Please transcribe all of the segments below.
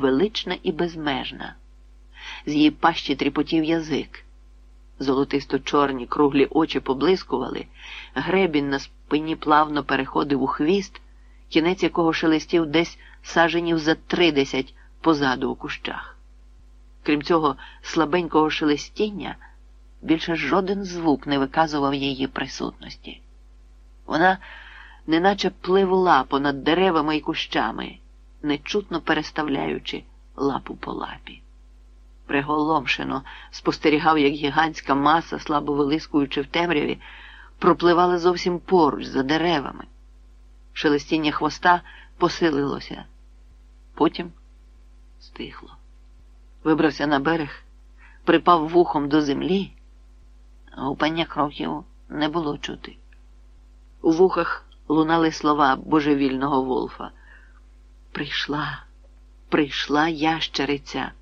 велична і безмежна. З її пащі тріпотів язик. Золотисто чорні круглі очі поблискували, гребінь на спині плавно переходив у хвіст, кінець якого шелестів десь саженів за тридесять позаду у кущах. Крім цього слабенького шелестіння, більше жоден звук не виказував її присутності. Вона неначе пливла понад деревами і кущами, нечутно переставляючи лапу по лапі. Приголомшено спостерігав, як гігантська маса, слабо вилискуючи в темряві, пропливала зовсім поруч за деревами. Шелестіння хвоста посилилося, потім стихло. Вибрався на берег, припав вухом до землі, а гупання кроків не було чути. У вухах лунали слова божевільного Волфа. Прийшла, прийшла ящериця.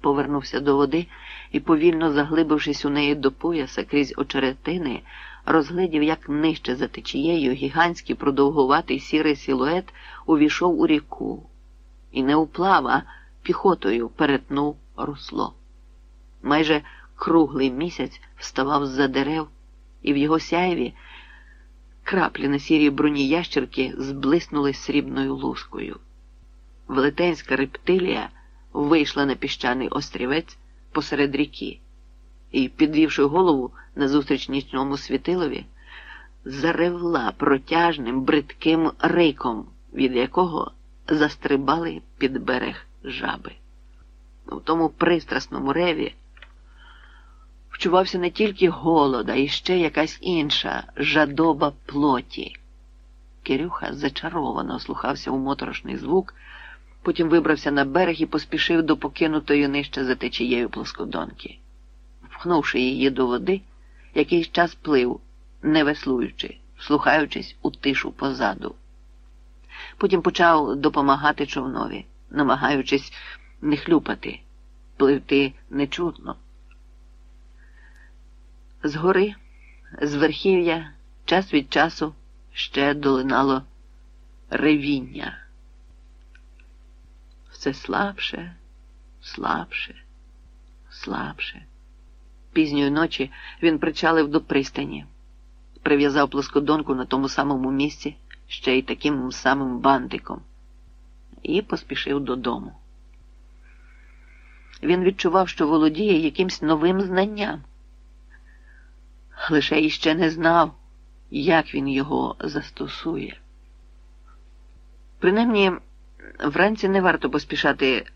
Повернувся до води і, повільно заглибившись у неї до пояса крізь очеретини, розглядів, як нижче за течією гігантський продовгуватий сірий силует увійшов у ріку і не уплав, піхотою перетнув русло. Майже круглий місяць вставав з-за дерев, і в його сяйві краплі на сірій броні ящерки зблиснули срібною лускою. Велетенська рептилія вийшла на піщаний острівець посеред ріки і, підвівши голову назустріч нічному світилові, заревла протяжним бридким риком, від якого застрибали під берег жаби. У тому пристрасному реві вчувався не тільки голод, а і ще якась інша жадоба плоті. Кирюха зачаровано слухався у моторошний звук, потім вибрався на берег і поспішив до покинутої нижче за течією плоскодонки. Впхнувши її до води, якийсь час плив, не веслуючи, слухаючись у тишу позаду. Потім почав допомагати човнові, намагаючись не хлюпати, пливти нечутно. Згори, з верхів'я, час від часу ще долинало ревіння. Все слабше, слабше, слабше. Пізньої ночі він причалив до пристані, прив'язав плоскодонку на тому самому місці, ще й таким самим бантиком, і поспішив додому. Він відчував, що володіє якимсь новим знанням лише іще не знав, як він його застосує. Принаймні, вранці не варто поспішати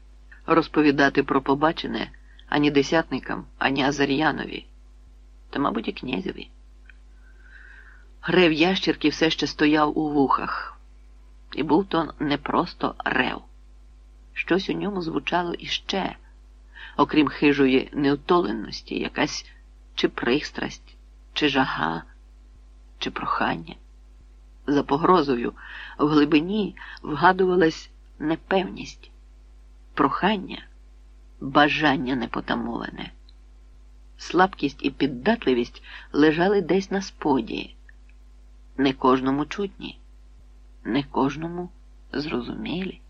розповідати про побачене ані десятникам, ані Азар'янові, та, мабуть, і князеві. Рев ящірки все ще стояв у вухах, і був то не просто рев. Щось у ньому звучало іще, окрім хижої неутоленості, якась чи пристрасть чи жага, чи прохання. За погрозою в глибині вгадувалась непевність, прохання, бажання непотамоване. Слабкість і піддатливість лежали десь на споді, не кожному чутні, не кожному зрозумілі.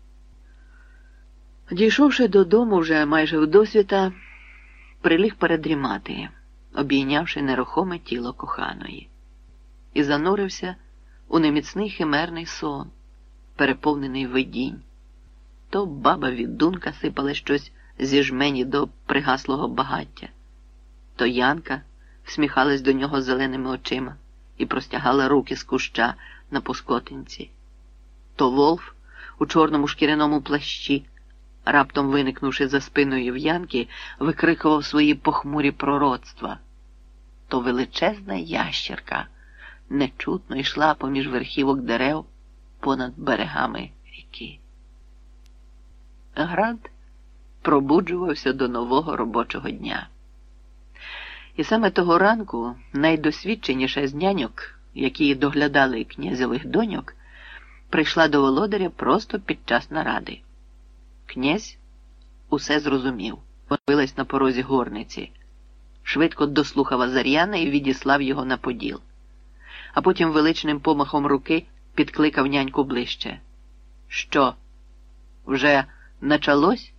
Дійшовши додому вже майже вдосвіта, приліг передрімати обійнявши нерухоме тіло коханої, і занурився у неміцний химерний сон, переповнений видінь. То баба віддунка сипала щось зі жмені до пригаслого багаття, то Янка всміхалась до нього зеленими очима і простягала руки з куща на пускотинці, то Волф у чорному шкіряному плащі, раптом виникнувши за спиною в Янки, викрикував свої похмурі пророцтва то величезна ящерка нечутно йшла поміж верхівок дерев понад берегами ріки. Град пробуджувався до нового робочого дня. І саме того ранку найдосвідченіша з няньок, які доглядали князевих доньок, прийшла до володаря просто під час наради. Князь усе зрозумів, появилась на порозі горниці швидко дослухав Азаряна і відіслав його на поділ. А потім величним помахом руки підкликав няньку ближче. Що? Вже началось?